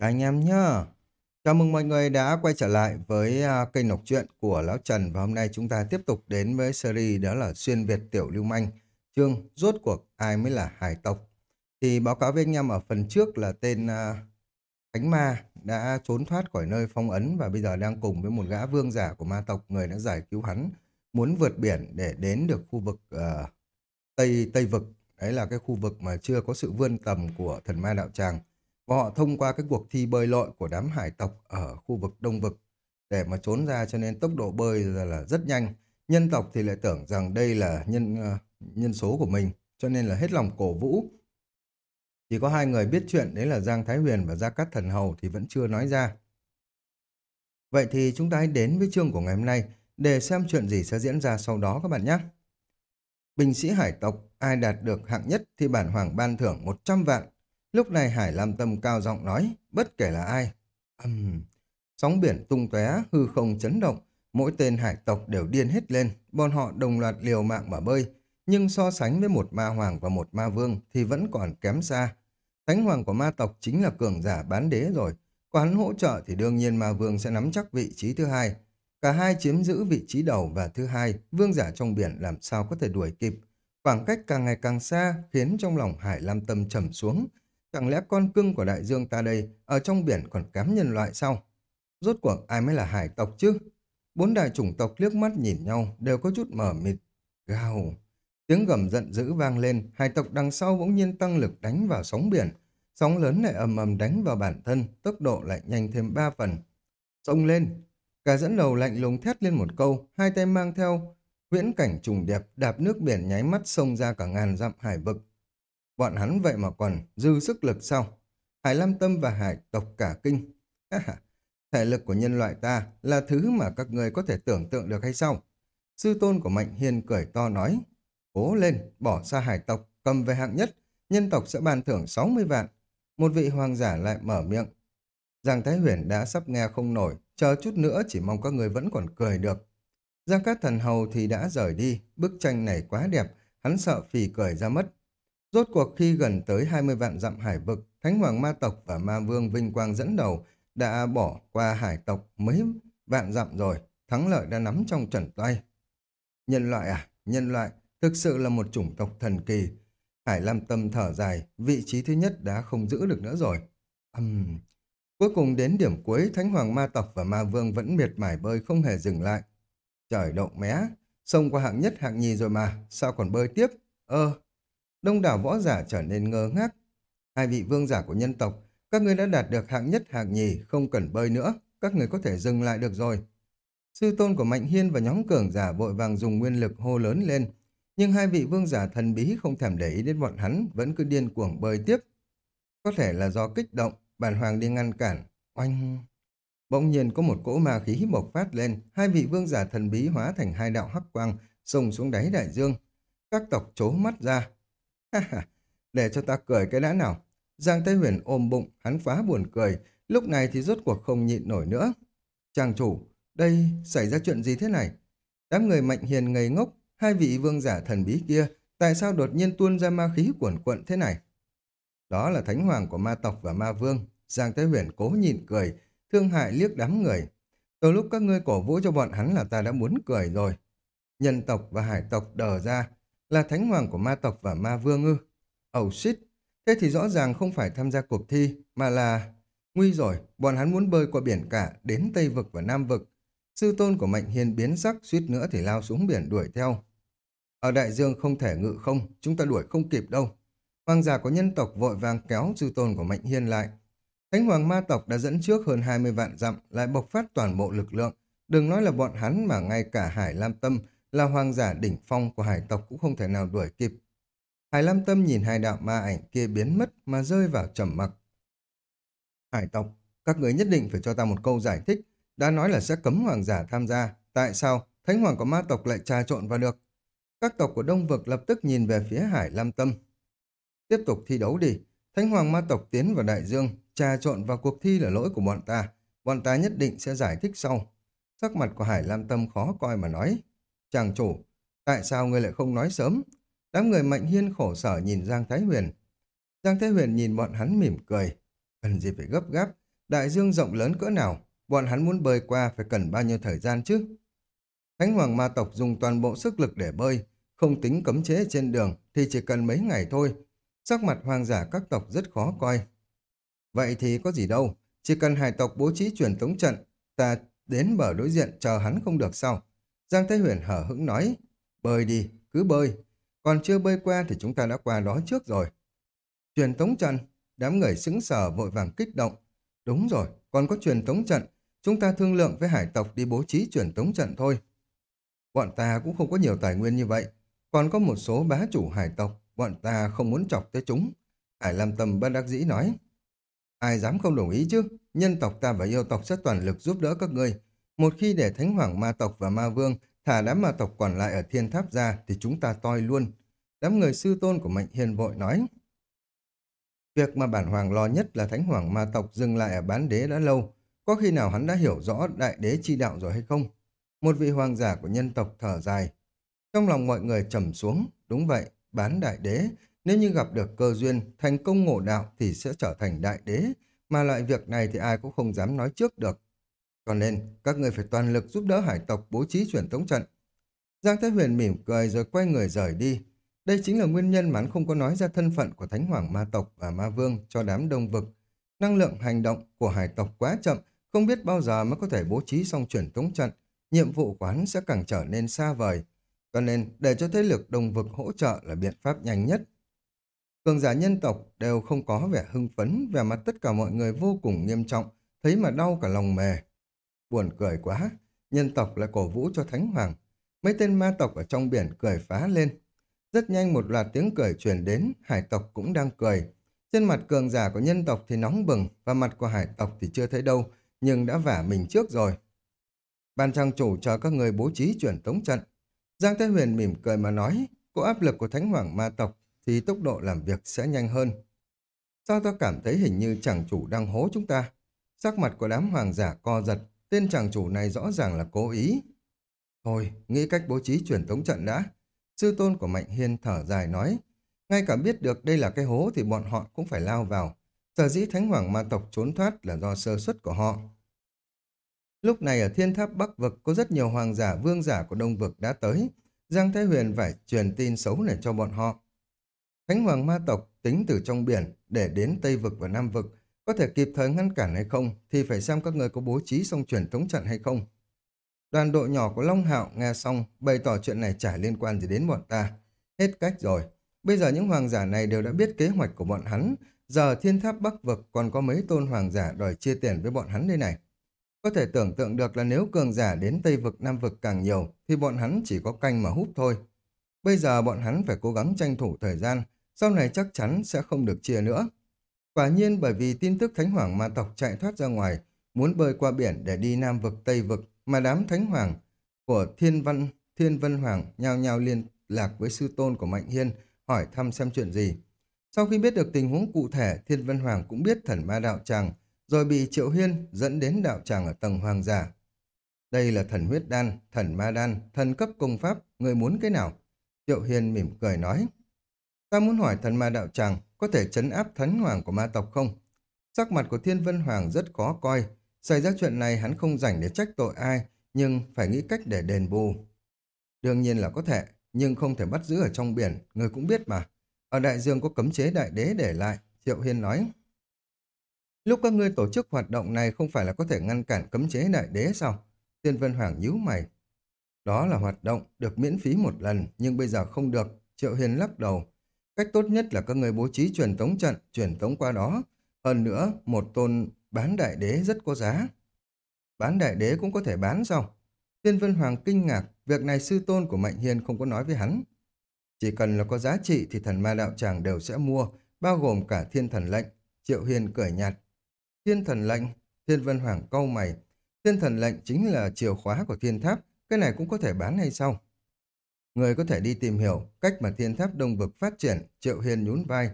Các anh em nhá. Chào mừng mọi người đã quay trở lại với à, kênh đọc truyện của Lão Trần và hôm nay chúng ta tiếp tục đến với series đó là Xuyên Việt Tiểu Lưu Manh. Chương Rốt cuộc ai mới là hải tộc. Thì báo cáo với anh em ở phần trước là tên à, uh, Khánh Ma đã trốn thoát khỏi nơi phong ấn và bây giờ đang cùng với một gã vương giả của ma tộc người đã giải cứu hắn muốn vượt biển để đến được khu vực uh, Tây Tây Vực. Đấy là cái khu vực mà chưa có sự vươn tầm của thần ma đạo tràng và họ thông qua cái cuộc thi bơi lội của đám hải tộc ở khu vực Đông Vực để mà trốn ra cho nên tốc độ bơi là, là rất nhanh. Nhân tộc thì lại tưởng rằng đây là nhân uh, nhân số của mình cho nên là hết lòng cổ vũ. Chỉ có hai người biết chuyện đấy là Giang Thái Huyền và Gia Cát Thần Hầu thì vẫn chưa nói ra. Vậy thì chúng ta hãy đến với chương của ngày hôm nay để xem chuyện gì sẽ diễn ra sau đó các bạn nhé. Bình sĩ hải tộc, ai đạt được hạng nhất thì bản hoàng ban thưởng 100 vạn Lúc này Hải Lam Tâm cao giọng nói, bất kể là ai. Uhm. Sóng biển tung tóe, hư không chấn động, mỗi tên hải tộc đều điên hết lên, bọn họ đồng loạt liều mạng mà bơi. Nhưng so sánh với một ma hoàng và một ma vương thì vẫn còn kém xa. Thánh hoàng của ma tộc chính là cường giả bán đế rồi. Có hắn hỗ trợ thì đương nhiên ma vương sẽ nắm chắc vị trí thứ hai. Cả hai chiếm giữ vị trí đầu và thứ hai, vương giả trong biển làm sao có thể đuổi kịp. Khoảng cách càng ngày càng xa khiến trong lòng Hải Lam Tâm trầm xuống. Chẳng lẽ con cưng của đại dương ta đây ở trong biển còn kém nhân loại sao? Rốt cuộc ai mới là hải tộc chứ? Bốn đại chủng tộc liếc mắt nhìn nhau đều có chút mở mịt. Gào! Tiếng gầm giận dữ vang lên, hải tộc đằng sau bỗng nhiên tăng lực đánh vào sóng biển. Sóng lớn lại ầm ầm đánh vào bản thân, tốc độ lại nhanh thêm ba phần. Xông lên! Cả dẫn đầu lạnh lùng thét lên một câu, hai tay mang theo nguyễn cảnh trùng đẹp đạp nước biển nháy mắt xông ra cả ngàn dặm hải vực. Bọn hắn vậy mà còn dư sức lực sao? Hải Lam Tâm và Hải tộc cả kinh. Thể lực của nhân loại ta là thứ mà các người có thể tưởng tượng được hay sao? Sư tôn của Mạnh Hiên cười to nói. Cố lên, bỏ xa hải tộc, cầm về hạng nhất, nhân tộc sẽ ban thưởng 60 vạn. Một vị hoàng giả lại mở miệng. Giang Thái Huyền đã sắp nghe không nổi, chờ chút nữa chỉ mong các người vẫn còn cười được. Giang Cát Thần Hầu thì đã rời đi, bức tranh này quá đẹp, hắn sợ phì cười ra mất. Rốt cuộc khi gần tới 20 vạn dặm hải vực, Thánh Hoàng Ma Tộc và Ma Vương Vinh Quang dẫn đầu đã bỏ qua hải tộc mấy vạn dặm rồi, thắng lợi đã nắm trong trần tay. Nhân loại à, nhân loại, thực sự là một chủng tộc thần kỳ. Hải Lam Tâm thở dài, vị trí thứ nhất đã không giữ được nữa rồi. Uhm. Cuối cùng đến điểm cuối, Thánh Hoàng Ma Tộc và Ma Vương vẫn miệt mải bơi không hề dừng lại. Trời động mé, sông qua hạng nhất hạng nhì rồi mà, sao còn bơi tiếp? Ơ, đông đảo võ giả trở nên ngơ ngác. Hai vị vương giả của nhân tộc, các người đã đạt được hạng nhất hạng nhì, không cần bơi nữa, các người có thể dừng lại được rồi. Sư tôn của Mạnh Hiên và nhóm cường giả vội vàng dùng nguyên lực hô lớn lên, nhưng hai vị vương giả thần bí không thèm để ý đến bọn hắn, vẫn cứ điên cuồng bơi tiếp. Có thể là do kích động, bản hoàng đi ngăn cản, oanh... Bỗng nhiên có một cỗ ma khí bộc phát lên, hai vị vương giả thần bí hóa thành hai đạo hắc quang, sông xuống đáy đại dương. Các tộc chố mắt ra, để cho ta cười cái đã nào. Giang Thái Huyền ôm bụng, hắn phá buồn cười, lúc này thì rốt cuộc không nhịn nổi nữa. Chàng chủ, đây xảy ra chuyện gì thế này? Đám người mạnh hiền ngây ngốc, hai vị vương giả thần bí kia, tại sao đột nhiên tuôn ra ma khí cuồn cuộn thế này? Đó là thánh hoàng của ma tộc và ma vương. Giang Thái Huyền cố nhịn cười, thương hại liếc đám người. Từ lúc các ngươi cổ vũ cho bọn hắn là ta đã muốn cười rồi. Nhân tộc và hải tộc đờ ra, là thánh hoàng của ma tộc và ma vương ư? Oh shit! Thế thì rõ ràng không phải tham gia cuộc thi, mà là... Nguy rồi, bọn hắn muốn bơi qua biển cả, đến Tây Vực và Nam Vực. Sư tôn của Mạnh Hiên biến sắc, suýt nữa thì lao xuống biển đuổi theo. Ở đại dương không thể ngự không, chúng ta đuổi không kịp đâu. Hoàng giả của nhân tộc vội vàng kéo sư tôn của Mạnh Hiên lại. Thánh hoàng ma tộc đã dẫn trước hơn 20 vạn dặm, lại bộc phát toàn bộ lực lượng. Đừng nói là bọn hắn mà ngay cả Hải Lam Tâm là hoàng giả đỉnh phong của hải tộc cũng không thể nào đuổi kịp. Hải Lam Tâm nhìn hai đạo ma ảnh kia biến mất mà rơi vào trầm mặc. Hải tộc, các người nhất định phải cho ta một câu giải thích. Đã nói là sẽ cấm hoàng giả tham gia. Tại sao thánh hoàng của ma tộc lại trà trộn vào được? Các tộc của Đông Vực lập tức nhìn về phía Hải Lam Tâm. Tiếp tục thi đấu đi. Thánh hoàng ma tộc tiến vào đại dương, trà trộn vào cuộc thi là lỗi của bọn ta. Bọn ta nhất định sẽ giải thích sau. Sắc mặt của Hải Lam Tâm khó coi mà nói. Chàng chủ, tại sao ngươi lại không nói sớm? Đám người mạnh hiên khổ sở nhìn Giang Thái Huyền. Giang Thái Huyền nhìn bọn hắn mỉm cười. Cần gì phải gấp gáp, Đại dương rộng lớn cỡ nào, bọn hắn muốn bơi qua phải cần bao nhiêu thời gian chứ? Thánh hoàng ma tộc dùng toàn bộ sức lực để bơi, không tính cấm chế trên đường thì chỉ cần mấy ngày thôi. Sắc mặt hoàng giả các tộc rất khó coi. Vậy thì có gì đâu, chỉ cần hải tộc bố trí truyền tống trận, ta đến bờ đối diện chờ hắn không được sao? Giang Thế Huyền hở hững nói, bơi đi, cứ bơi. Còn chưa bơi qua thì chúng ta đã qua đó trước rồi. Truyền tống trận, đám người sững sờ, vội vàng kích động. Đúng rồi, còn có truyền tống trận, chúng ta thương lượng với hải tộc đi bố trí truyền tống trận thôi. Bọn ta cũng không có nhiều tài nguyên như vậy, còn có một số bá chủ hải tộc, bọn ta không muốn chọc tới chúng. Hải Lam Tâm bất đắc dĩ nói. Ai dám không đồng ý chứ? Nhân tộc ta và yêu tộc sẽ toàn lực giúp đỡ các ngươi. Một khi để Thánh Hoàng ma tộc và ma vương thả đám ma tộc còn lại ở thiên tháp ra thì chúng ta toi luôn. Đám người sư tôn của Mạnh Hiền vội nói. Việc mà bản hoàng lo nhất là Thánh Hoàng ma tộc dừng lại ở bán đế đã lâu. Có khi nào hắn đã hiểu rõ đại đế chi đạo rồi hay không? Một vị hoàng giả của nhân tộc thở dài. Trong lòng mọi người trầm xuống. Đúng vậy, bán đại đế nếu như gặp được cơ duyên, thành công ngộ đạo thì sẽ trở thành đại đế, mà loại việc này thì ai cũng không dám nói trước được. Cho nên, các người phải toàn lực giúp đỡ hải tộc bố trí chuyển tống trận. Giang Thái Huyền mỉm cười rồi quay người rời đi. Đây chính là nguyên nhân mà hắn không có nói ra thân phận của Thánh Hoàng Ma Tộc và Ma Vương cho đám đông vực. Năng lượng hành động của hải tộc quá chậm, không biết bao giờ mới có thể bố trí xong chuyển tống trận. Nhiệm vụ của hắn sẽ càng trở nên xa vời. Cho nên, để cho thế lực đông vực hỗ trợ là biện pháp nhanh nhất. Cường giả nhân tộc đều không có vẻ hưng phấn, vẻ mặt tất cả mọi người vô cùng nghiêm trọng, thấy mà đau cả lòng mề. Buồn cười quá, nhân tộc lại cổ vũ cho Thánh Hoàng. Mấy tên ma tộc ở trong biển cười phá lên. Rất nhanh một loạt tiếng cười truyền đến, hải tộc cũng đang cười. Trên mặt cường giả của nhân tộc thì nóng bừng, và mặt của hải tộc thì chưa thấy đâu, nhưng đã vả mình trước rồi. Ban trang chủ chờ các người bố trí chuyển tống trận. Giang Thế Huyền mỉm cười mà nói, có áp lực của Thánh Hoàng ma tộc thì tốc độ làm việc sẽ nhanh hơn. Sao ta cảm thấy hình như chẳng chủ đang hố chúng ta? Sắc mặt của đám hoàng giả co giật, tên chàng chủ này rõ ràng là cố ý. Thôi, nghĩ cách bố trí truyền tống trận đã. Sư tôn của Mạnh Hiên thở dài nói, ngay cả biết được đây là cái hố thì bọn họ cũng phải lao vào. Sở dĩ Thánh Hoàng ma tộc trốn thoát là do sơ suất của họ. Lúc này ở thiên tháp Bắc Vực có rất nhiều hoàng giả vương giả của Đông Vực đã tới. Giang Thái Huyền phải truyền tin xấu này cho bọn họ. Thánh hoàng ma tộc tính từ trong biển để đến Tây Vực và Nam Vực có thể kịp thời ngăn cản hay không thì phải xem các người có bố trí xong truyền tống trận hay không. Đoàn đội nhỏ của Long Hạo nghe xong, bày tỏ chuyện này chả liên quan gì đến bọn ta. Hết cách rồi. Bây giờ những hoàng giả này đều đã biết kế hoạch của bọn hắn. Giờ thiên tháp Bắc Vực còn có mấy tôn hoàng giả đòi chia tiền với bọn hắn đây này. Có thể tưởng tượng được là nếu cường giả đến Tây Vực, Nam Vực càng nhiều, thì bọn hắn chỉ có canh mà hút thôi. Bây giờ bọn hắn phải cố gắng tranh thủ thời gian, sau này chắc chắn sẽ không được chia nữa. Quả nhiên bởi vì tin tức Thánh Hoàng ma tộc chạy thoát ra ngoài, muốn bơi qua biển để đi Nam vực Tây vực, mà đám Thánh Hoàng của Thiên Văn, Thiên Vân Hoàng nhao nhao liên lạc với sư tôn của Mạnh Hiên, hỏi thăm xem chuyện gì. Sau khi biết được tình huống cụ thể, Thiên Vân Hoàng cũng biết thần ma đạo tràng, rồi bị Triệu Hiên dẫn đến đạo tràng ở tầng hoàng giả. Đây là thần huyết đan, thần ma đan, thần cấp công pháp, người muốn cái nào? Triệu Hiên mỉm cười nói. Ta muốn hỏi thần ma đạo tràng có thể chấn áp thánh hoàng của ma tộc không? Sắc mặt của Thiên Vân Hoàng rất khó coi. Xảy ra chuyện này hắn không rảnh để trách tội ai, nhưng phải nghĩ cách để đền bù. Đương nhiên là có thể, nhưng không thể bắt giữ ở trong biển, người cũng biết mà. Ở đại dương có cấm chế đại đế để lại, Triệu Hiên nói. Lúc các ngươi tổ chức hoạt động này không phải là có thể ngăn cản cấm chế đại đế sao? Thiên Vân Hoàng nhíu mày. Đó là hoạt động được miễn phí một lần, nhưng bây giờ không được. Triệu Hiên lắc đầu. Cách tốt nhất là các người bố trí truyền tống trận, truyền tống qua đó. Hơn nữa, một tôn bán đại đế rất có giá. Bán đại đế cũng có thể bán sao? Thiên Vân Hoàng kinh ngạc, việc này sư tôn của Mạnh Hiên không có nói với hắn. Chỉ cần là có giá trị thì thần ma đạo tràng đều sẽ mua, bao gồm cả thiên thần lệnh. Triệu Hiên cười nhạt. Thiên thần lệnh, Thiên Vân Hoàng câu mày. Thiên thần lệnh chính là chìa khóa của thiên tháp, cái này cũng có thể bán hay sao? Người có thể đi tìm hiểu cách mà thiên tháp đông vực phát triển, Triệu Hiên nhún vai.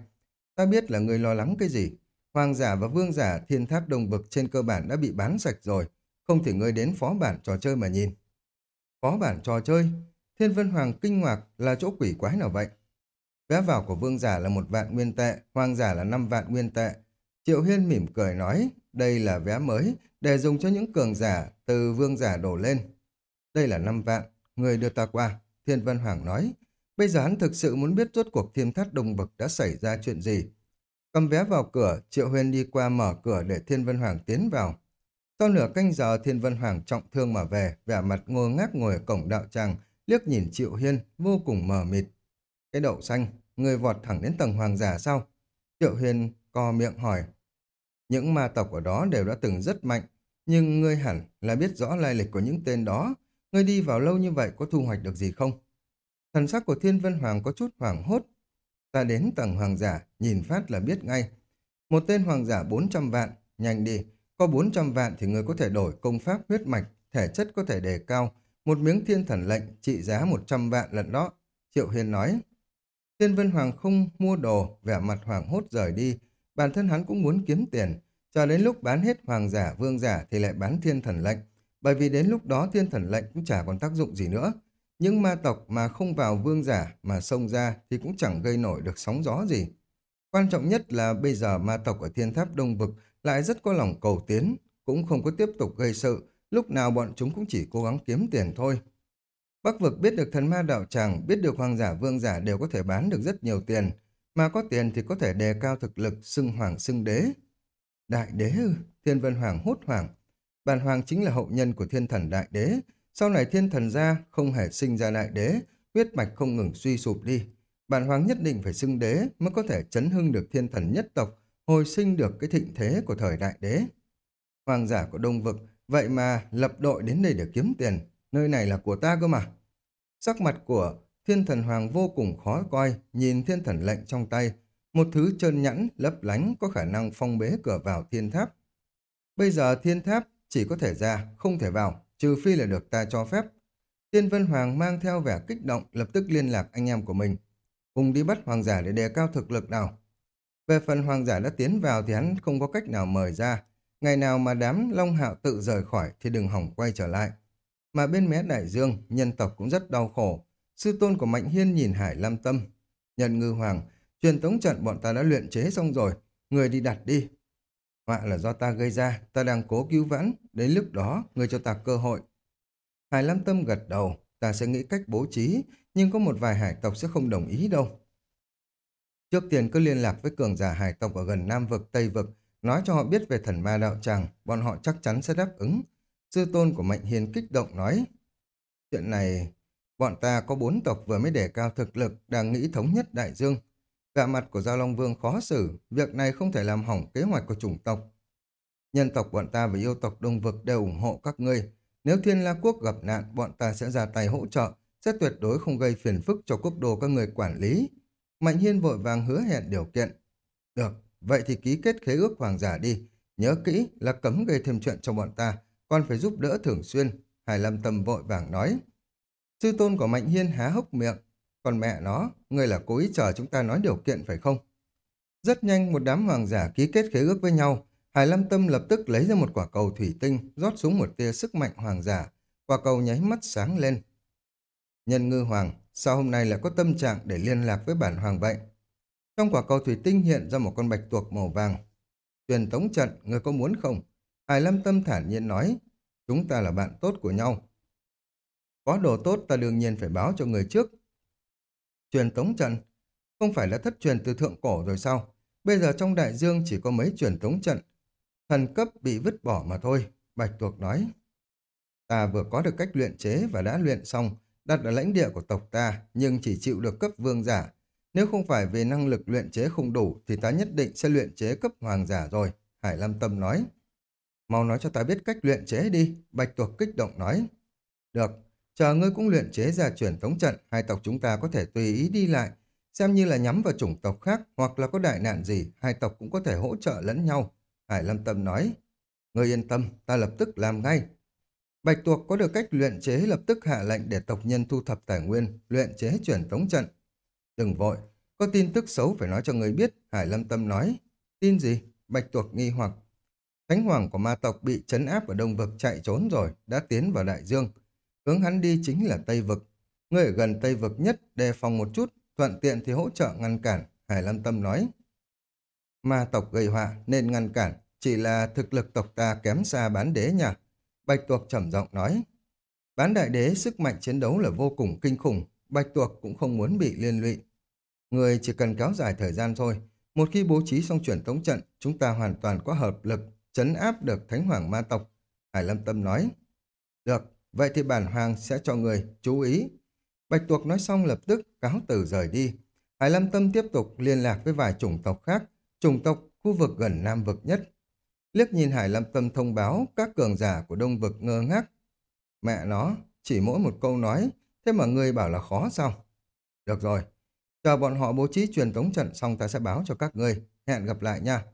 Ta biết là người lo lắng cái gì. Hoàng giả và vương giả thiên tháp đông vực trên cơ bản đã bị bán sạch rồi. Không thể ngươi đến phó bản trò chơi mà nhìn. Phó bản trò chơi? Thiên Vân Hoàng kinh ngạc là chỗ quỷ quái nào vậy? Vé vào của vương giả là một vạn nguyên tệ, hoàng giả là năm vạn nguyên tệ. Triệu Hiên mỉm cười nói, đây là vé mới, để dùng cho những cường giả từ vương giả đổ lên. Đây là năm vạn, người đưa ta qua, Thiên Văn Hoàng nói. Bây giờ hắn thực sự muốn biết rốt cuộc thiên thát đồng bực đã xảy ra chuyện gì. Cầm vé vào cửa, Triệu Huyên đi qua mở cửa để Thiên Vân Hoàng tiến vào. Sau nửa canh giờ Thiên Vân Hoàng trọng thương mà về, vẻ mặt ngơ ngác ngồi ở cổng đạo tràng, liếc nhìn Triệu Hiên, vô cùng mờ mịt. Cái đậu xanh, người vọt thẳng đến tầng hoàng giả sao? Triệu Hiên co miệng hỏi. Những ma tộc ở đó đều đã từng rất mạnh, nhưng ngươi hẳn là biết rõ lai lịch của những tên đó. Ngươi đi vào lâu như vậy có thu hoạch được gì không? Thần sắc của Thiên Vân Hoàng có chút hoảng hốt. Ta đến tầng hoàng giả, nhìn phát là biết ngay. Một tên hoàng giả 400 vạn, nhanh đi. Có 400 vạn thì người có thể đổi công pháp huyết mạch, thể chất có thể đề cao. Một miếng thiên thần lệnh trị giá 100 vạn lần đó. Triệu Hiền nói. Thiên Vân Hoàng không mua đồ, vẻ mặt hoàng hốt rời đi. Bản thân hắn cũng muốn kiếm tiền. Cho đến lúc bán hết hoàng giả, vương giả thì lại bán thiên thần lệnh. Bởi vì đến lúc đó thiên thần lệnh cũng chả còn tác dụng gì nữa. Những ma tộc mà không vào vương giả mà xông ra thì cũng chẳng gây nổi được sóng gió gì. Quan trọng nhất là bây giờ ma tộc ở thiên tháp đông vực lại rất có lòng cầu tiến, cũng không có tiếp tục gây sự, lúc nào bọn chúng cũng chỉ cố gắng kiếm tiền thôi. Bắc vực biết được thần ma đạo tràng, biết được hoàng giả vương giả đều có thể bán được rất nhiều tiền, mà có tiền thì có thể đề cao thực lực, xưng hoàng xưng đế. Đại đế ư? Thiên Vân Hoàng hốt hoảng. Bản hoàng chính là hậu nhân của thiên thần đại đế, sau này thiên thần gia không hề sinh ra đại đế, huyết mạch không ngừng suy sụp đi. Bản hoàng nhất định phải xưng đế mới có thể chấn hưng được thiên thần nhất tộc, hồi sinh được cái thịnh thế của thời đại đế. Hoàng giả của Đông Vực, vậy mà lập đội đến đây để kiếm tiền, nơi này là của ta cơ mà. Sắc mặt của thiên thần hoàng vô cùng khó coi, nhìn thiên thần lệnh trong tay, một thứ trơn nhẵn, lấp lánh có khả năng phong bế cửa vào thiên tháp. Bây giờ thiên tháp chỉ có thể ra, không thể vào, trừ phi là được ta cho phép. Tiên Vân Hoàng mang theo vẻ kích động lập tức liên lạc anh em của mình. Cùng đi bắt hoàng giả để đề cao thực lực nào. Về phần hoàng giả đã tiến vào thì hắn không có cách nào mời ra. Ngày nào mà đám Long Hạo tự rời khỏi thì đừng hỏng quay trở lại. Mà bên mé đại dương, nhân tộc cũng rất đau khổ. Sư tôn của Mạnh Hiên nhìn Hải Lam Tâm. Nhận ngư hoàng, truyền tống trận bọn ta đã luyện chế xong rồi. Người đi đặt đi, Họa là do ta gây ra, ta đang cố cứu vãn, đến lúc đó người cho ta cơ hội. Hải Lam Tâm gật đầu, ta sẽ nghĩ cách bố trí, nhưng có một vài hải tộc sẽ không đồng ý đâu. Trước tiên cứ liên lạc với cường giả hải tộc ở gần Nam Vực, Tây Vực, nói cho họ biết về thần ma đạo tràng, bọn họ chắc chắn sẽ đáp ứng. Sư tôn của Mạnh Hiền kích động nói, chuyện này, bọn ta có bốn tộc vừa mới đề cao thực lực, đang nghĩ thống nhất đại dương, Gạ mặt của Giao Long Vương khó xử, việc này không thể làm hỏng kế hoạch của chủng tộc. Nhân tộc bọn ta và yêu tộc Đông Vực đều ủng hộ các ngươi. Nếu Thiên La Quốc gặp nạn, bọn ta sẽ ra tay hỗ trợ, sẽ tuyệt đối không gây phiền phức cho quốc đồ các người quản lý. Mạnh Hiên vội vàng hứa hẹn điều kiện. Được, vậy thì ký kết khế ước hoàng giả đi. Nhớ kỹ là cấm gây thêm chuyện cho bọn ta, còn phải giúp đỡ thường xuyên. Hải Lâm Tâm vội vàng nói. Sư tôn của Mạnh Hiên há hốc miệng, còn mẹ nó, ngươi là cố ý chờ chúng ta nói điều kiện phải không? Rất nhanh một đám hoàng giả ký kết khế ước với nhau. Hải Lâm Tâm lập tức lấy ra một quả cầu thủy tinh, rót xuống một tia sức mạnh hoàng giả. Quả cầu nháy mắt sáng lên. Nhân ngư hoàng, sao hôm nay lại có tâm trạng để liên lạc với bản hoàng vậy? Trong quả cầu thủy tinh hiện ra một con bạch tuộc màu vàng. Truyền tống trận, người có muốn không? Hải Lâm Tâm thản nhiên nói, chúng ta là bạn tốt của nhau. Có đồ tốt ta đương nhiên phải báo cho người trước, Truyền tống trận? Không phải là thất truyền từ thượng cổ rồi sao? Bây giờ trong đại dương chỉ có mấy truyền tống trận. Thần cấp bị vứt bỏ mà thôi, Bạch Tuộc nói. Ta vừa có được cách luyện chế và đã luyện xong, đặt ở lãnh địa của tộc ta, nhưng chỉ chịu được cấp vương giả. Nếu không phải vì năng lực luyện chế không đủ, thì ta nhất định sẽ luyện chế cấp hoàng giả rồi, Hải Lam Tâm nói. Mau nói cho ta biết cách luyện chế đi, Bạch Tuộc kích động nói. Được, Chờ ngươi cũng luyện chế ra truyền thống trận, hai tộc chúng ta có thể tùy ý đi lại, xem như là nhắm vào chủng tộc khác hoặc là có đại nạn gì, hai tộc cũng có thể hỗ trợ lẫn nhau. Hải Lâm Tâm nói, ngươi yên tâm, ta lập tức làm ngay. Bạch tuộc có được cách luyện chế lập tức hạ lệnh để tộc nhân thu thập tài nguyên, luyện chế truyền thống trận. Đừng vội, có tin tức xấu phải nói cho người biết, Hải Lâm Tâm nói. Tin gì? Bạch tuộc nghi hoặc. Thánh hoàng của ma tộc bị chấn áp ở đông vực chạy trốn rồi, đã tiến vào đại dương. Hướng hắn đi chính là Tây Vực. Người ở gần Tây Vực nhất đề phòng một chút, thuận tiện thì hỗ trợ ngăn cản, Hải Lam Tâm nói. ma tộc gây họa nên ngăn cản, chỉ là thực lực tộc ta kém xa bán đế nha. Bạch tuộc trầm giọng nói. Bán đại đế sức mạnh chiến đấu là vô cùng kinh khủng, bạch tuộc cũng không muốn bị liên lụy. Người chỉ cần kéo dài thời gian thôi, một khi bố trí xong chuyển tống trận, chúng ta hoàn toàn có hợp lực chấn áp được thánh hoàng ma tộc. Hải Lâm Tâm nói. Được, vậy thì bản hoàng sẽ cho người chú ý. Bạch tuộc nói xong lập tức cáo từ rời đi. Hải Lâm Tâm tiếp tục liên lạc với vài chủng tộc khác, chủng tộc khu vực gần Nam vực nhất. Liếc nhìn Hải Lâm Tâm thông báo, các cường giả của Đông vực ngơ ngác. Mẹ nó, chỉ mỗi một câu nói, thế mà ngươi bảo là khó sao? Được rồi, chờ bọn họ bố trí truyền tống trận xong ta sẽ báo cho các ngươi. Hẹn gặp lại nha.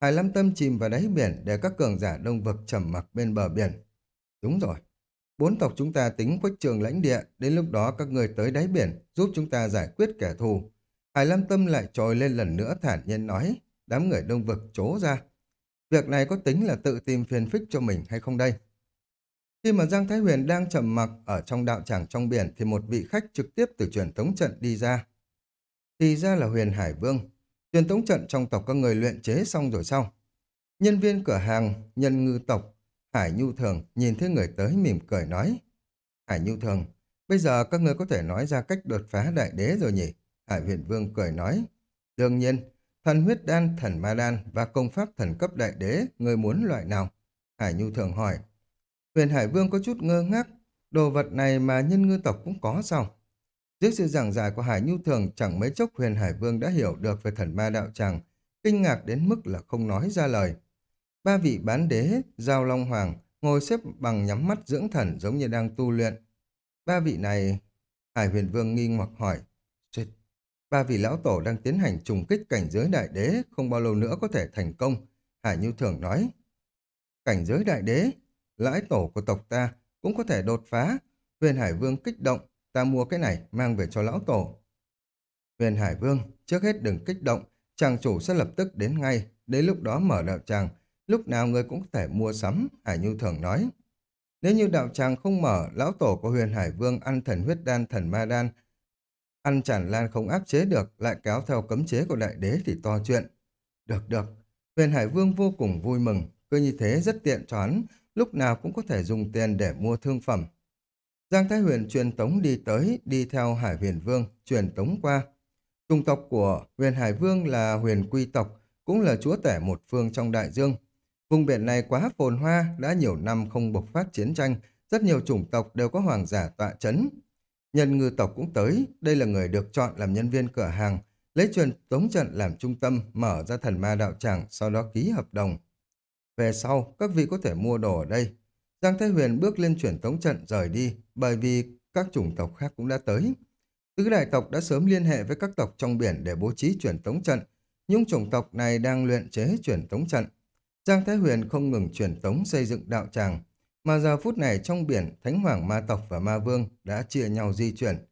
Hải Lâm Tâm chìm vào đáy biển để các cường giả Đông vực trầm mặc bên bờ biển. Đúng rồi, bốn tộc chúng ta tính khuếch trường lãnh địa, đến lúc đó các người tới đáy biển giúp chúng ta giải quyết kẻ thù. Hải Lâm Tâm lại trồi lên lần nữa thản nhiên nói, đám người đông vực trố ra. Việc này có tính là tự tìm phiền phích cho mình hay không đây? Khi mà Giang Thái Huyền đang trầm mặc ở trong đạo tràng trong biển thì một vị khách trực tiếp từ truyền tống trận đi ra. Thì ra là Huyền Hải Vương. Truyền tống trận trong tộc các người luyện chế xong rồi sao? Nhân viên cửa hàng, nhân ngư tộc, Hải Nhu Thường nhìn thấy người tới mỉm cười nói. Hải Nhu Thường, bây giờ các người có thể nói ra cách đột phá đại đế rồi nhỉ? Hải Huyền Vương cười nói. Đương nhiên, thần huyết đan, thần ma đan và công pháp thần cấp đại đế, người muốn loại nào? Hải Nhu Thường hỏi. Huyền Hải Vương có chút ngơ ngác, đồ vật này mà nhân ngư tộc cũng có sao? Dưới sự giảng giải của Hải Nhu Thường, chẳng mấy chốc Huyền Hải Vương đã hiểu được về thần ma đạo tràng, kinh ngạc đến mức là không nói ra lời. Ba vị bán đế, Giao Long Hoàng, ngồi xếp bằng nhắm mắt dưỡng thần giống như đang tu luyện. Ba vị này... Hải huyền vương nghi hoặc hỏi. Shit. Ba vị lão tổ đang tiến hành trùng kích cảnh giới đại đế, không bao lâu nữa có thể thành công. Hải Như Thường nói. Cảnh giới đại đế, lãi tổ của tộc ta cũng có thể đột phá. Huyền Hải Vương kích động, ta mua cái này mang về cho lão tổ. Huyền Hải Vương, trước hết đừng kích động, chàng chủ sẽ lập tức đến ngay, đến lúc đó mở đạo tràng, lúc nào người cũng có thể mua sắm, Hải Nhu thường nói. Nếu như đạo tràng không mở, lão tổ của huyền Hải Vương ăn thần huyết đan thần ma đan, ăn chản lan không áp chế được, lại kéo theo cấm chế của đại đế thì to chuyện. Được được, huyền Hải Vương vô cùng vui mừng, cứ như thế rất tiện cho hắn, lúc nào cũng có thể dùng tiền để mua thương phẩm. Giang Thái Huyền truyền tống đi tới, đi theo Hải Huyền Vương, truyền tống qua. Trung tộc của huyền Hải Vương là huyền quy tộc, cũng là chúa tể một phương trong đại dương. Vùng biển này quá phồn hoa, đã nhiều năm không bộc phát chiến tranh, rất nhiều chủng tộc đều có hoàng giả tọa chấn. Nhân ngư tộc cũng tới, đây là người được chọn làm nhân viên cửa hàng, lấy truyền tống trận làm trung tâm, mở ra thần ma đạo tràng, sau đó ký hợp đồng. Về sau, các vị có thể mua đồ ở đây. Giang Thái Huyền bước lên truyền tống trận rời đi, bởi vì các chủng tộc khác cũng đã tới. Tứ đại tộc đã sớm liên hệ với các tộc trong biển để bố trí truyền tống trận. Những chủng tộc này đang luyện chế truyền tống trận. Giang Thái Huyền không ngừng truyền tống xây dựng đạo tràng, mà giờ phút này trong biển, Thánh Hoàng Ma Tộc và Ma Vương đã chia nhau di chuyển.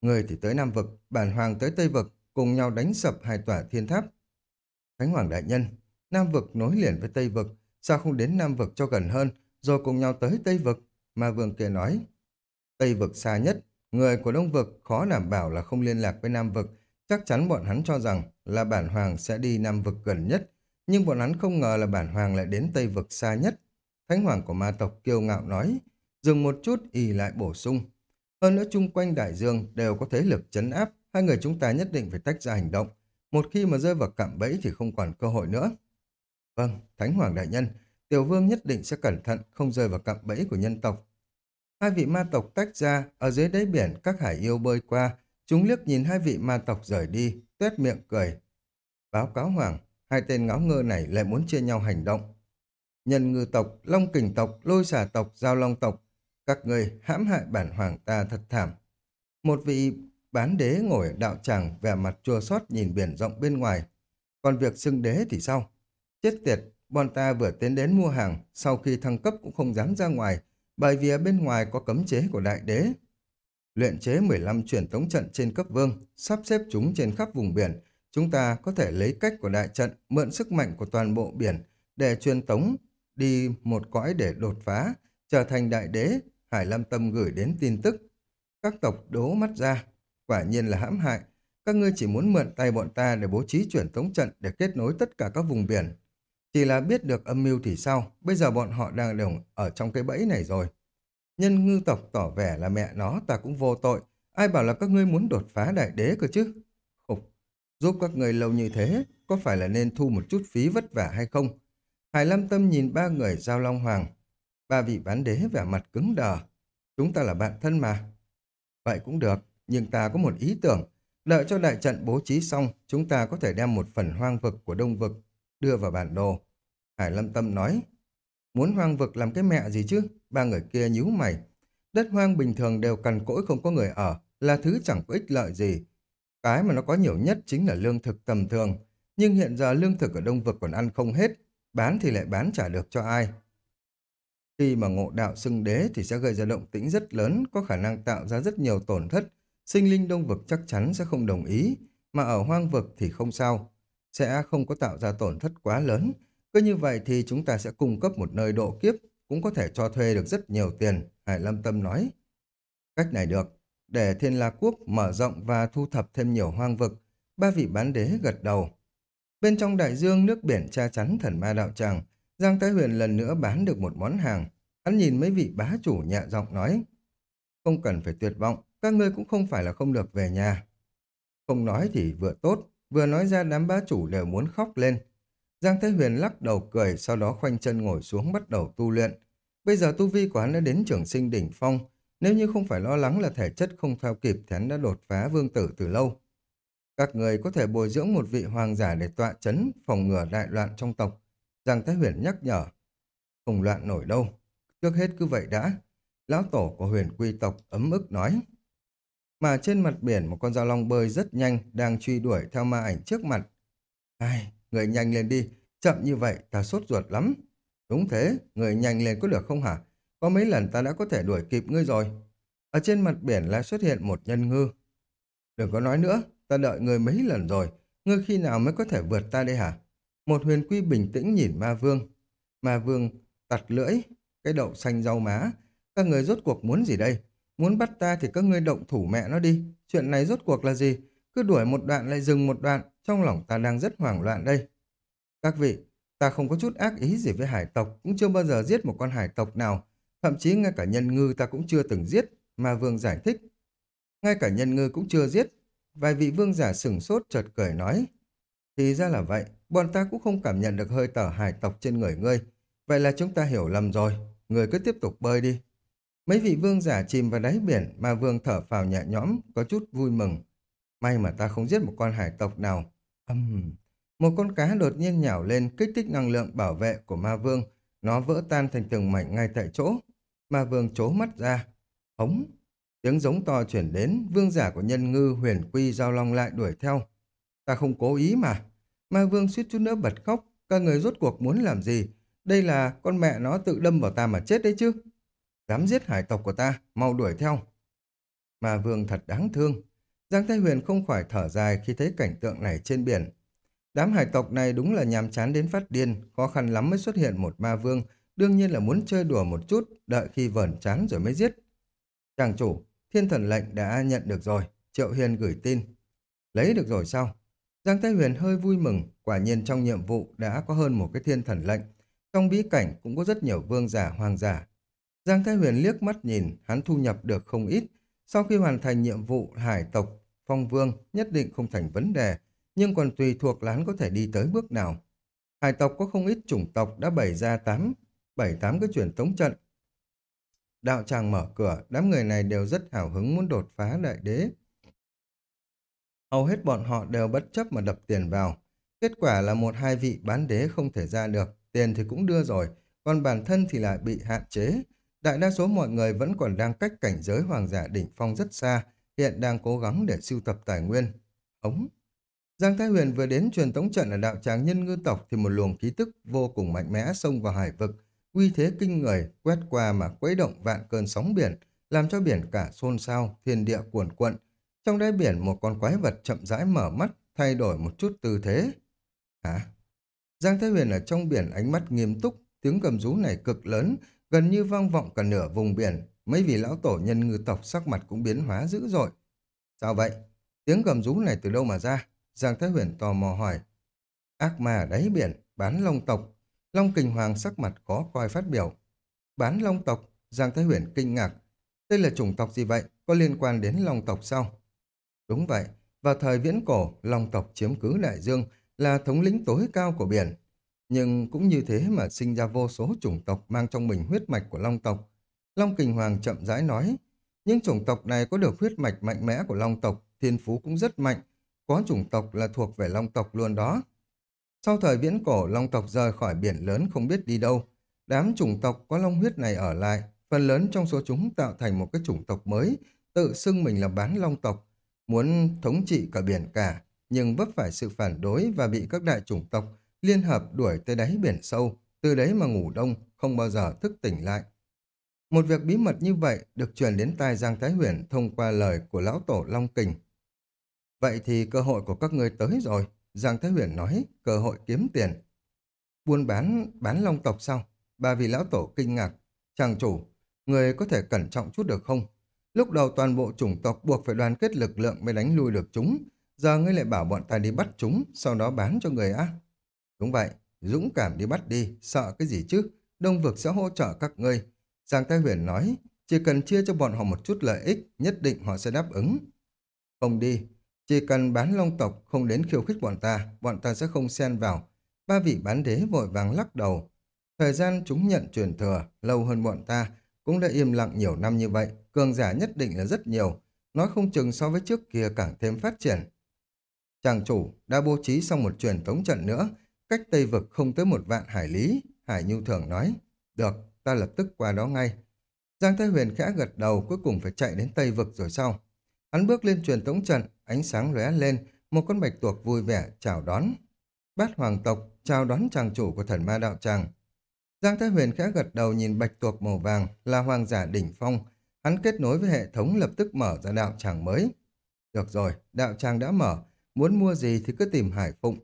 Người thì tới Nam Vực, bản Hoàng tới Tây Vực, cùng nhau đánh sập hai tòa thiên tháp. Thánh Hoàng Đại Nhân, Nam Vực nối liền với Tây Vực, sao không đến Nam Vực cho gần hơn, rồi cùng nhau tới Tây Vực? Ma Vương kia nói. Tây Vực xa nhất, người của Đông Vực khó đảm bảo là không liên lạc với Nam Vực, chắc chắn bọn hắn cho rằng là bản Hoàng sẽ đi Nam Vực gần nhất, nhưng bọn hắn không ngờ là bản hoàng lại đến Tây Vực xa nhất. Thánh hoàng của ma tộc kiêu ngạo nói, dừng một chút y lại bổ sung. Hơn nữa chung quanh đại dương đều có thế lực chấn áp, hai người chúng ta nhất định phải tách ra hành động. Một khi mà rơi vào cạm bẫy thì không còn cơ hội nữa. Vâng, Thánh Hoàng Đại Nhân, Tiểu Vương nhất định sẽ cẩn thận, không rơi vào cạm bẫy của nhân tộc. Hai vị ma tộc tách ra, ở dưới đáy biển các hải yêu bơi qua, chúng liếc nhìn hai vị ma tộc rời đi, tuét miệng cười. Báo cáo Hoàng, hai tên ngáo ngơ này lại muốn chia nhau hành động. Nhân ngư tộc, long kình tộc, lôi xà tộc, giao long tộc, các người hãm hại bản hoàng ta thật thảm. Một vị bán đế ngồi ở đạo tràng vẻ mặt chua xót nhìn biển rộng bên ngoài. Còn việc xưng đế thì sao? Chết tiệt, bọn ta vừa tiến đến mua hàng, sau khi thăng cấp cũng không dám ra ngoài, bởi vì ở bên ngoài có cấm chế của đại đế. Luyện chế 15 truyền tống trận trên cấp vương, sắp xếp chúng trên khắp vùng biển, Chúng ta có thể lấy cách của đại trận, mượn sức mạnh của toàn bộ biển để truyền tống đi một cõi để đột phá, trở thành đại đế, Hải Lam Tâm gửi đến tin tức. Các tộc đố mắt ra, quả nhiên là hãm hại. các ngươi chỉ muốn mượn tay bọn ta để bố trí chuyển tống trận để kết nối tất cả các vùng biển. Chỉ là biết được âm mưu thì sao, bây giờ bọn họ đang đều ở trong cái bẫy này rồi. Nhân ngư tộc tỏ vẻ là mẹ nó ta cũng vô tội, ai bảo là các ngươi muốn đột phá đại đế cơ chứ? Giúp các người lâu như thế, có phải là nên thu một chút phí vất vả hay không? Hải Lam Tâm nhìn ba người giao long hoàng, ba vị bán đế vẻ mặt cứng đờ. Chúng ta là bạn thân mà. Vậy cũng được, nhưng ta có một ý tưởng. Đợi cho đại trận bố trí xong, chúng ta có thể đem một phần hoang vực của đông vực đưa vào bản đồ. Hải Lâm Tâm nói, muốn hoang vực làm cái mẹ gì chứ? Ba người kia nhíu mày. Đất hoang bình thường đều cằn cỗi không có người ở, là thứ chẳng có ích lợi gì. Cái mà nó có nhiều nhất chính là lương thực tầm thường. Nhưng hiện giờ lương thực ở đông vực còn ăn không hết, bán thì lại bán trả được cho ai. Khi mà ngộ đạo xưng đế thì sẽ gây ra động tĩnh rất lớn, có khả năng tạo ra rất nhiều tổn thất. Sinh linh đông vực chắc chắn sẽ không đồng ý, mà ở hoang vực thì không sao. Sẽ không có tạo ra tổn thất quá lớn. Cứ như vậy thì chúng ta sẽ cung cấp một nơi độ kiếp, cũng có thể cho thuê được rất nhiều tiền, Hải Lâm Tâm nói. Cách này được, để Thiên La Quốc mở rộng và thu thập thêm nhiều hoang vực, ba vị bán đế gật đầu. Bên trong đại dương nước biển cha chắn thần ma đạo tràng, Giang Thái Huyền lần nữa bán được một món hàng. Hắn nhìn mấy vị bá chủ nhẹ giọng nói. Không cần phải tuyệt vọng, các ngươi cũng không phải là không được về nhà. Không nói thì vừa tốt, vừa nói ra đám bá chủ đều muốn khóc lên. Giang Thái Huyền lắc đầu cười, sau đó khoanh chân ngồi xuống bắt đầu tu luyện. Bây giờ tu vi của hắn đã đến trưởng sinh đỉnh phong, nếu như không phải lo lắng là thể chất không theo kịp thì hắn đã đột phá vương tử từ lâu. Các người có thể bồi dưỡng một vị hoàng giả để tọa chấn, phòng ngừa đại loạn trong tộc. Giang Thái Huyền nhắc nhở. Không loạn nổi đâu. Trước hết cứ vậy đã. Lão tổ của huyền quy tộc ấm ức nói. Mà trên mặt biển một con dao long bơi rất nhanh đang truy đuổi theo ma ảnh trước mặt. Ai, người nhanh lên đi. Chậm như vậy ta sốt ruột lắm. Đúng thế, người nhanh lên có được không hả? Có mấy lần ta đã có thể đuổi kịp ngươi rồi. Ở trên mặt biển lại xuất hiện một nhân ngư. Đừng có nói nữa, ta đợi người mấy lần rồi. Ngươi khi nào mới có thể vượt ta đây hả? Một huyền quy bình tĩnh nhìn ma vương. Ma vương tặt lưỡi, cái đậu xanh rau má. Các người rốt cuộc muốn gì đây? Muốn bắt ta thì các ngươi động thủ mẹ nó đi. Chuyện này rốt cuộc là gì? Cứ đuổi một đoạn lại dừng một đoạn. Trong lòng ta đang rất hoảng loạn đây. Các vị, ta không có chút ác ý gì với hải tộc. Cũng chưa bao giờ giết một con hải tộc nào. Thậm chí ngay cả nhân ngư ta cũng chưa từng giết. mà vương giải thích. Ngay cả nhân ngư cũng chưa giết. Vài vị vương giả sửng sốt chợt cười nói. Thì ra là vậy, bọn ta cũng không cảm nhận được hơi tở hải tộc trên người ngươi. Vậy là chúng ta hiểu lầm rồi, người cứ tiếp tục bơi đi. Mấy vị vương giả chìm vào đáy biển mà vương thở phào nhẹ nhõm, có chút vui mừng. May mà ta không giết một con hải tộc nào. Âm... Một con cá đột nhiên nhào lên kích thích năng lượng bảo vệ của ma vương. Nó vỡ tan thành từng mảnh ngay tại chỗ. Ma vương chố mắt ra. Hống! Tiếng giống to chuyển đến, vương giả của nhân ngư huyền quy giao long lại đuổi theo. Ta không cố ý mà. Ma vương suýt chút nữa bật khóc. Các người rốt cuộc muốn làm gì? Đây là con mẹ nó tự đâm vào ta mà chết đấy chứ. Dám giết hải tộc của ta, mau đuổi theo. Ma vương thật đáng thương. Giang Thái Huyền không khỏi thở dài khi thấy cảnh tượng này trên biển. Đám hải tộc này đúng là nhàm chán đến phát điên, khó khăn lắm mới xuất hiện một ma vương, đương nhiên là muốn chơi đùa một chút, đợi khi vẩn chán rồi mới giết. Chàng chủ, thiên thần lệnh đã nhận được rồi, Triệu Hiền gửi tin. Lấy được rồi sao? Giang Thái Huyền hơi vui mừng, quả nhiên trong nhiệm vụ đã có hơn một cái thiên thần lệnh. Trong bí cảnh cũng có rất nhiều vương giả, hoàng giả. Giang Thái Huyền liếc mắt nhìn, hắn thu nhập được không ít. Sau khi hoàn thành nhiệm vụ hải tộc, phong vương nhất định không thành vấn đề, nhưng còn tùy thuộc là hắn có thể đi tới bước nào. Hải tộc có không ít chủng tộc đã bày ra tám, bảy tám cái truyền tống trận. Đạo tràng mở cửa, đám người này đều rất hào hứng muốn đột phá đại đế. Hầu hết bọn họ đều bất chấp mà đập tiền vào. Kết quả là một hai vị bán đế không thể ra được, tiền thì cũng đưa rồi, còn bản thân thì lại bị hạn chế. Đại đa số mọi người vẫn còn đang cách cảnh giới hoàng giả đỉnh phong rất xa, hiện đang cố gắng để sưu tập tài nguyên. Ống! Giang Thái Huyền vừa đến truyền tống trận ở đạo tràng nhân ngư tộc thì một luồng khí tức vô cùng mạnh mẽ xông vào hải vực, uy thế kinh người, quét qua mà quấy động vạn cơn sóng biển, làm cho biển cả xôn xao, thiên địa cuồn cuộn, trong đáy biển một con quái vật chậm rãi mở mắt, thay đổi một chút tư thế. Hả? Giang Thái Huyền ở trong biển ánh mắt nghiêm túc, tiếng cầm rú này cực lớn, gần như vang vọng cả nửa vùng biển. Mấy vị lão tổ nhân ngư tộc sắc mặt cũng biến hóa dữ dội. Sao vậy? Tiếng gầm rú này từ đâu mà ra? Giang Thái Huyền tò mò hỏi. Ác ma đáy biển, bán long tộc. Long Kình Hoàng sắc mặt khó coi phát biểu. Bán long tộc, Giang Thái Huyền kinh ngạc. Đây là chủng tộc gì vậy? Có liên quan đến long tộc sao? Đúng vậy, vào thời viễn cổ, long tộc chiếm cứ đại dương là thống lĩnh tối cao của biển. Nhưng cũng như thế mà sinh ra vô số chủng tộc mang trong mình huyết mạch của long tộc. Long Kình Hoàng chậm rãi nói, những chủng tộc này có được huyết mạch mạnh mẽ của long tộc, thiên phú cũng rất mạnh, có chủng tộc là thuộc về long tộc luôn đó. Sau thời viễn cổ, long tộc rời khỏi biển lớn không biết đi đâu. Đám chủng tộc có long huyết này ở lại, phần lớn trong số chúng tạo thành một cái chủng tộc mới, tự xưng mình là bán long tộc, muốn thống trị cả biển cả, nhưng vấp phải sự phản đối và bị các đại chủng tộc liên hợp đuổi tới đáy biển sâu, từ đấy mà ngủ đông, không bao giờ thức tỉnh lại. Một việc bí mật như vậy được truyền đến tai Giang Thái Huyền thông qua lời của lão tổ Long Kình. Vậy thì cơ hội của các ngươi tới rồi, Giang Thái Huyền nói, cơ hội kiếm tiền. Buôn bán, bán long tộc sao? Ba vị lão tổ kinh ngạc. Chàng chủ, người có thể cẩn trọng chút được không? Lúc đầu toàn bộ chủng tộc buộc phải đoàn kết lực lượng mới đánh lui được chúng. Giờ ngươi lại bảo bọn ta đi bắt chúng, sau đó bán cho người á. Đúng vậy, dũng cảm đi bắt đi, sợ cái gì chứ? Đông vực sẽ hỗ trợ các ngươi. Giang Thái Huyền nói, chỉ cần chia cho bọn họ một chút lợi ích, nhất định họ sẽ đáp ứng. Không đi, chỉ cần bán long tộc không đến khiêu khích bọn ta, bọn ta sẽ không xen vào. Ba vị bán đế vội vàng lắc đầu. Thời gian chúng nhận truyền thừa, lâu hơn bọn ta, cũng đã im lặng nhiều năm như vậy, cường giả nhất định là rất nhiều, nói không chừng so với trước kia càng thêm phát triển. Chàng chủ đã bố trí xong một truyền tống trận nữa, cách Tây Vực không tới một vạn hải lý, Hải Nhu Thường nói. Được, ta lập tức qua đó ngay. Giang Thái Huyền khẽ gật đầu, cuối cùng phải chạy đến Tây Vực rồi sau. Hắn bước lên truyền tống trận, ánh sáng lóe lên, một con bạch tuộc vui vẻ chào đón. Bát hoàng tộc chào đón chàng chủ của thần ma đạo tràng. Giang Thái Huyền khẽ gật đầu nhìn bạch tuộc màu vàng là hoàng giả đỉnh phong. Hắn kết nối với hệ thống lập tức mở ra đạo tràng mới. Được rồi, đạo tràng đã mở, muốn mua gì thì cứ tìm Hải Phụng.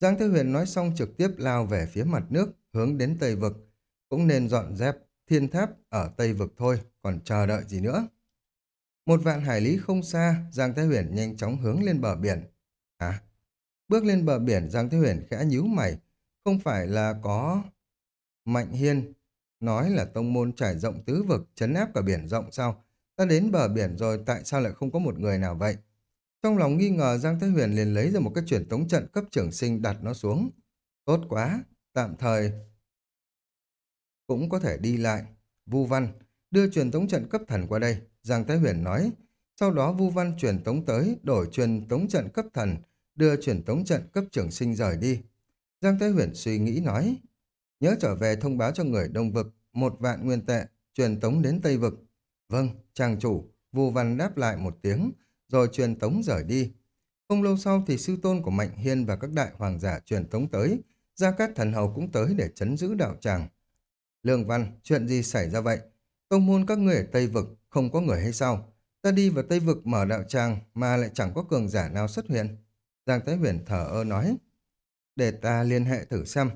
Giang Thái Huyền nói xong trực tiếp lao về phía mặt nước, hướng đến Tây Vực. Cũng nên dọn dẹp thiên tháp ở Tây Vực thôi, còn chờ đợi gì nữa. Một vạn hải lý không xa, Giang Thái Huyền nhanh chóng hướng lên bờ biển. À, bước lên bờ biển Giang Thái Huyền khẽ nhíu mày, không phải là có Mạnh Hiên nói là tông môn trải rộng tứ vực, chấn áp cả biển rộng sao? Ta đến bờ biển rồi, tại sao lại không có một người nào vậy? Trong lòng nghi ngờ Giang Thái Huyền liền lấy ra một cái truyền tống trận cấp trưởng sinh đặt nó xuống. Tốt quá, tạm thời cũng có thể đi lại. Vu Văn, đưa truyền tống trận cấp thần qua đây, Giang Thái Huyền nói. Sau đó Vu Văn truyền tống tới, đổi truyền tống trận cấp thần, đưa truyền tống trận cấp trưởng sinh rời đi. Giang Thái Huyền suy nghĩ nói, nhớ trở về thông báo cho người Đông Vực, một vạn nguyên tệ, truyền tống đến Tây Vực. Vâng, trang chủ, Vu Văn đáp lại một tiếng, rồi truyền tống rời đi. Không lâu sau thì sư tôn của Mạnh Hiên và các đại hoàng giả truyền tống tới, Gia Cát Thần Hầu cũng tới để chấn giữ đạo tràng. Lương Văn, chuyện gì xảy ra vậy? Tông môn các người ở Tây Vực không có người hay sao? Ta đi vào Tây Vực mở đạo tràng mà lại chẳng có cường giả nào xuất hiện. Giang Thái Huyền thở ơ nói. Để ta liên hệ thử xem.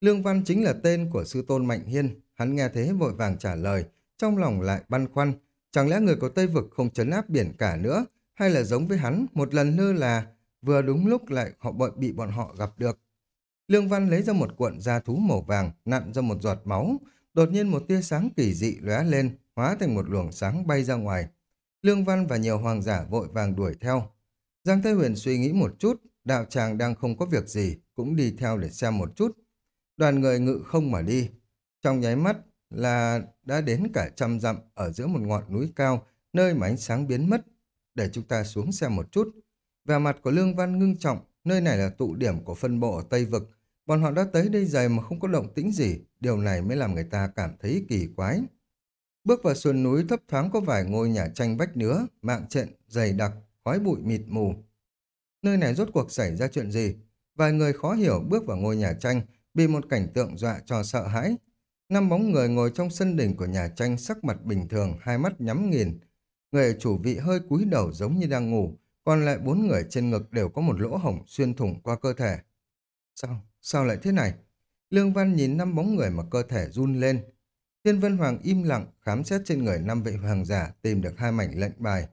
Lương Văn chính là tên của sư tôn Mạnh Hiên. Hắn nghe thế vội vàng trả lời, trong lòng lại băn khoăn. Chẳng lẽ người của Tây Vực không chấn áp biển cả nữa? Hay là giống với hắn, một lần nữa là vừa đúng lúc lại họ bị bọn họ gặp được. Lương Văn lấy ra một cuộn da thú màu vàng, nặn ra một giọt máu. Đột nhiên một tia sáng kỳ dị lóe lên, hóa thành một luồng sáng bay ra ngoài. Lương Văn và nhiều hoàng giả vội vàng đuổi theo. Giang Thái Huyền suy nghĩ một chút, đạo tràng đang không có việc gì, cũng đi theo để xem một chút. Đoàn người ngự không mà đi. Trong nháy mắt là đã đến cả trăm dặm ở giữa một ngọn núi cao, nơi mà ánh sáng biến mất. Để chúng ta xuống xem một chút. Về mặt của Lương Văn ngưng trọng, nơi này là tụ điểm của phân bộ ở Tây Vực, Bọn họ đã tới đây dày mà không có động tĩnh gì, điều này mới làm người ta cảm thấy kỳ quái. Bước vào sườn núi thấp thoáng có vài ngôi nhà tranh vách nứa, mạng trận, dày đặc, khói bụi mịt mù. Nơi này rốt cuộc xảy ra chuyện gì? Vài người khó hiểu bước vào ngôi nhà tranh, bị một cảnh tượng dọa cho sợ hãi. Năm bóng người ngồi trong sân đỉnh của nhà tranh sắc mặt bình thường, hai mắt nhắm nghiền. Người chủ vị hơi cúi đầu giống như đang ngủ, còn lại bốn người trên ngực đều có một lỗ hổng xuyên thủng qua cơ thể. Sao? Sao lại thế này? Lương Văn nhìn năm bóng người mà cơ thể run lên. Thiên Vân Hoàng im lặng, khám xét trên người năm vị hoàng giả, tìm được hai mảnh lệnh bài.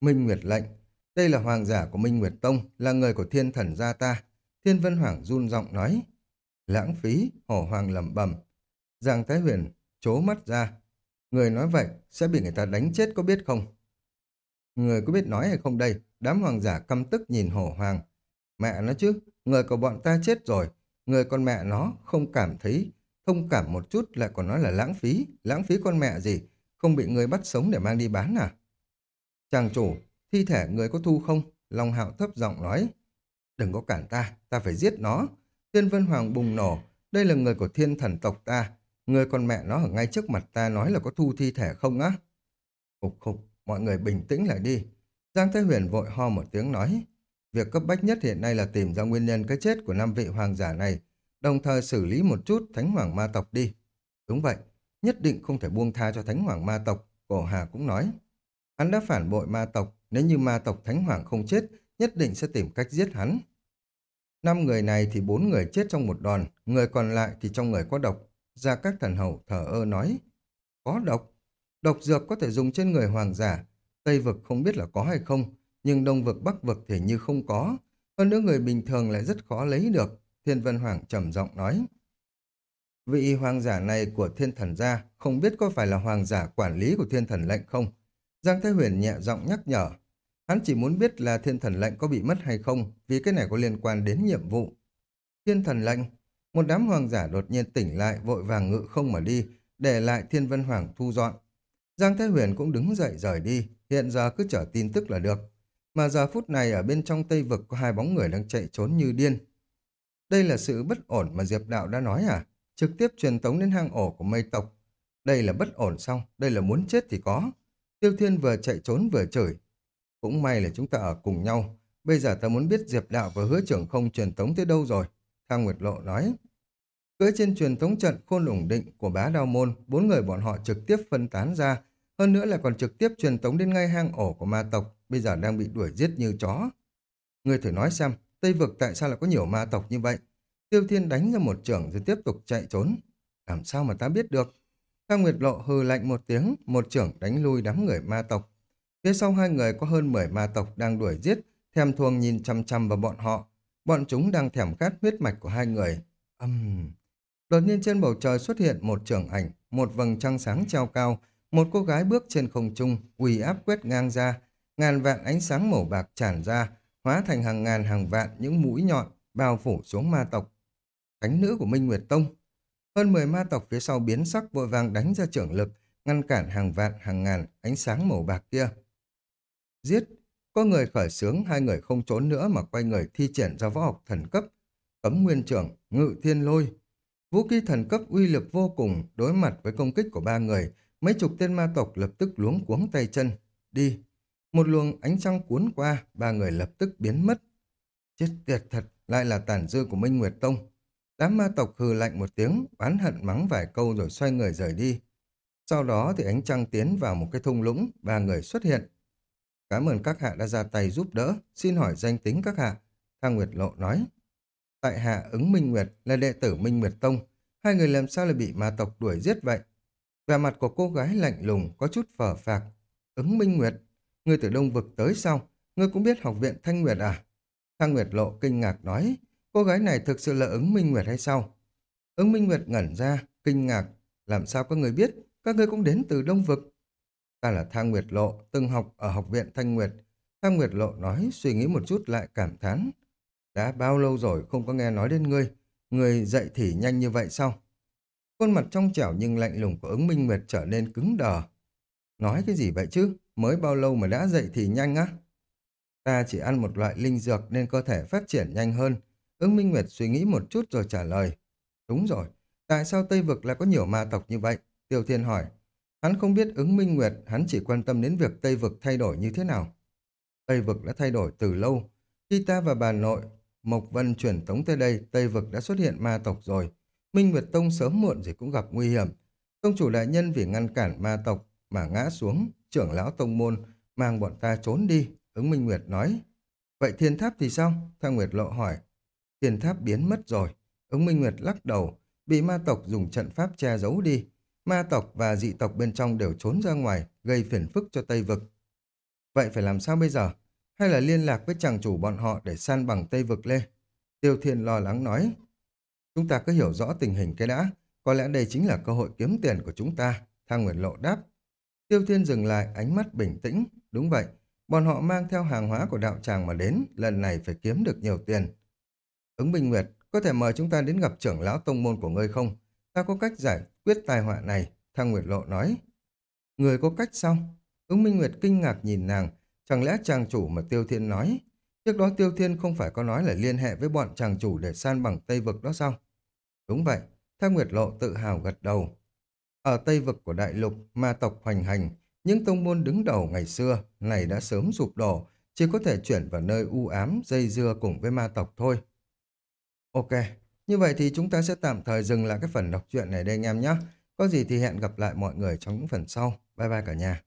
Minh Nguyệt lệnh. Đây là hoàng giả của Minh Nguyệt Tông, là người của thiên thần gia ta. Thiên Vân Hoàng run giọng nói. Lãng phí, hổ hoàng lẩm bẩm. Giang Thái Huyền chố mắt ra. Người nói vậy sẽ bị người ta đánh chết có biết không? Người có biết nói hay không đây? Đám hoàng giả căm tức nhìn hổ hoàng. Mẹ nó chứ, người của bọn ta chết rồi. Người con mẹ nó không cảm thấy thông cảm một chút lại còn nói là lãng phí. Lãng phí con mẹ gì? Không bị người bắt sống để mang đi bán à? Chàng chủ, thi thể người có thu không? Long hạo thấp giọng nói. Đừng có cản ta, ta phải giết nó. Thiên Vân Hoàng bùng nổ. Đây là người của thiên thần tộc ta. Người con mẹ nó ở ngay trước mặt ta nói là có thu thi thể không á? Khục khục, mọi người bình tĩnh lại đi. Giang Thái Huyền vội ho một tiếng nói. Việc cấp bách nhất hiện nay là tìm ra nguyên nhân cái chết của năm vị hoàng giả này, đồng thời xử lý một chút thánh hoàng ma tộc đi. Đúng vậy, nhất định không thể buông tha cho thánh hoàng ma tộc, cổ hà cũng nói. Hắn đã phản bội ma tộc, nếu như ma tộc thánh hoàng không chết, nhất định sẽ tìm cách giết hắn. Năm người này thì bốn người chết trong một đòn, người còn lại thì trong người có độc. Gia các thần hậu thở ơ nói, có độc. Độc dược có thể dùng trên người hoàng giả, Tây vực không biết là có hay không, nhưng Đông vực Bắc vực thì như không có. Hơn nữa người bình thường lại rất khó lấy được, Thiên Vân Hoàng trầm giọng nói. Vị hoàng giả này của thiên thần gia không biết có phải là hoàng giả quản lý của thiên thần lệnh không? Giang Thái Huyền nhẹ giọng nhắc nhở. Hắn chỉ muốn biết là thiên thần lệnh có bị mất hay không, vì cái này có liên quan đến nhiệm vụ. Thiên thần lệnh, một đám hoàng giả đột nhiên tỉnh lại, vội vàng ngự không mà đi, để lại thiên vân hoàng thu dọn. Giang Thái Huyền cũng đứng dậy rời đi, hiện giờ cứ chờ tin tức là được. Mà giờ phút này ở bên trong Tây Vực có hai bóng người đang chạy trốn như điên. Đây là sự bất ổn mà Diệp Đạo đã nói à? Trực tiếp truyền tống đến hang ổ của mây tộc. Đây là bất ổn xong, đây là muốn chết thì có. Tiêu Thiên vừa chạy trốn vừa chửi. Cũng may là chúng ta ở cùng nhau. Bây giờ ta muốn biết Diệp Đạo và hứa trưởng không truyền tống tới đâu rồi. Thang Nguyệt Lộ nói. Cưới trên truyền tống trận khôn ủng định của bá đao môn, bốn người bọn họ trực tiếp phân tán ra. Hơn nữa là còn trực tiếp truyền tống đến ngay hang ổ của ma tộc, bây giờ đang bị đuổi giết như chó. Người thử nói xem, Tây Vực tại sao lại có nhiều ma tộc như vậy? Tiêu Thiên đánh ra một trưởng rồi tiếp tục chạy trốn. Làm sao mà ta biết được? cao Nguyệt Lộ hừ lạnh một tiếng, một trưởng đánh lui đám người ma tộc. Phía sau hai người có hơn 10 ma tộc đang đuổi giết, thèm thuồng nhìn chăm chăm vào bọn họ. Bọn chúng đang thèm khát huyết mạch của hai người. Âm... Uhm. Đột nhiên trên bầu trời xuất hiện một trưởng ảnh, một vầng trăng sáng treo cao, một cô gái bước trên không trung, uy áp quét ngang ra, ngàn vạn ánh sáng màu bạc tràn ra, hóa thành hàng ngàn hàng vạn những mũi nhọn bao phủ xuống ma tộc. Thánh nữ của Minh Nguyệt Tông. Hơn 10 ma tộc phía sau biến sắc vội vàng đánh ra trưởng lực, ngăn cản hàng vạn hàng ngàn ánh sáng màu bạc kia. Giết! Có người khởi sướng, hai người không trốn nữa mà quay người thi triển ra võ học thần cấp. Cấm nguyên trưởng, ngự thiên lôi. Vũ khí thần cấp uy lực vô cùng, đối mặt với công kích của ba người, mấy chục tên ma tộc lập tức luống cuống tay chân. Đi! Một luồng ánh trăng cuốn qua, ba người lập tức biến mất. Chết tiệt thật, lại là tàn dư của Minh Nguyệt Tông. Đám ma tộc hừ lạnh một tiếng, oán hận mắng vài câu rồi xoay người rời đi. Sau đó thì ánh trăng tiến vào một cái thung lũng, ba người xuất hiện. Cảm ơn các hạ đã ra tay giúp đỡ, xin hỏi danh tính các hạ. Thang Nguyệt Lộ nói. Tại hạ ứng Minh Nguyệt là đệ tử Minh Nguyệt Tông, hai người làm sao lại bị ma tộc đuổi giết vậy? Vẻ mặt của cô gái lạnh lùng, có chút phở phạc. Ứng Minh Nguyệt, ngươi từ Đông Vực tới sao? Ngươi cũng biết học viện Thanh Nguyệt à? Thang Nguyệt Lộ kinh ngạc nói, cô gái này thực sự là ứng Minh Nguyệt hay sao? Ứng Minh Nguyệt ngẩn ra, kinh ngạc, làm sao các người biết, các ngươi cũng đến từ Đông Vực. Ta là Thang Nguyệt Lộ, từng học ở học viện Thanh Nguyệt. Thang Nguyệt Lộ nói, suy nghĩ một chút lại cảm thán. Đã bao lâu rồi không có nghe nói đến ngươi, ngươi dậy thì nhanh như vậy sao? Khuôn mặt trong trẻo nhưng lạnh lùng của ứng Minh Nguyệt trở nên cứng đờ. Nói cái gì vậy chứ? Mới bao lâu mà đã dậy thì nhanh á? Ta chỉ ăn một loại linh dược nên cơ thể phát triển nhanh hơn. Ứng Minh Nguyệt suy nghĩ một chút rồi trả lời. Đúng rồi, tại sao Tây Vực lại có nhiều ma tộc như vậy? Tiêu Thiên hỏi. Hắn không biết ứng Minh Nguyệt, hắn chỉ quan tâm đến việc Tây Vực thay đổi như thế nào. Tây Vực đã thay đổi từ lâu. Khi ta và bà nội, Mộc Vân chuyển tống tới đây, Tây Vực đã xuất hiện ma tộc rồi. Minh Nguyệt Tông sớm muộn gì cũng gặp nguy hiểm. Tông chủ đại nhân vì ngăn cản ma tộc mà ngã xuống, trưởng lão tông môn mang bọn ta trốn đi, ứng Minh Nguyệt nói. Vậy thiên tháp thì sao? Thang Nguyệt lộ hỏi. Thiên tháp biến mất rồi. Ứng Minh Nguyệt lắc đầu, bị ma tộc dùng trận pháp che giấu đi. Ma tộc và dị tộc bên trong đều trốn ra ngoài, gây phiền phức cho Tây Vực. Vậy phải làm sao bây giờ? hay là liên lạc với chàng chủ bọn họ để san bằng Tây Vực Lê? Tiêu Thiên lo lắng nói. Chúng ta cứ hiểu rõ tình hình cái đã, có lẽ đây chính là cơ hội kiếm tiền của chúng ta, Thang Nguyệt Lộ đáp. Tiêu Thiên dừng lại, ánh mắt bình tĩnh. Đúng vậy, bọn họ mang theo hàng hóa của đạo tràng mà đến, lần này phải kiếm được nhiều tiền. Ứng Bình Nguyệt, có thể mời chúng ta đến gặp trưởng lão tông môn của ngươi không? Ta có cách giải quyết tai họa này, Thang Nguyệt Lộ nói. Người có cách sao? Ứng Minh Nguyệt kinh ngạc nhìn nàng, chẳng lẽ chàng chủ mà Tiêu Thiên nói? Trước đó Tiêu Thiên không phải có nói là liên hệ với bọn chàng chủ để san bằng Tây Vực đó sao? Đúng vậy, Thác Nguyệt Lộ tự hào gật đầu. Ở Tây Vực của Đại Lục, ma tộc hoành hành, những tông môn đứng đầu ngày xưa này đã sớm sụp đổ, chỉ có thể chuyển vào nơi u ám, dây dưa cùng với ma tộc thôi. Ok, như vậy thì chúng ta sẽ tạm thời dừng lại cái phần đọc truyện này đây anh em nhé. Có gì thì hẹn gặp lại mọi người trong những phần sau. Bye bye cả nhà.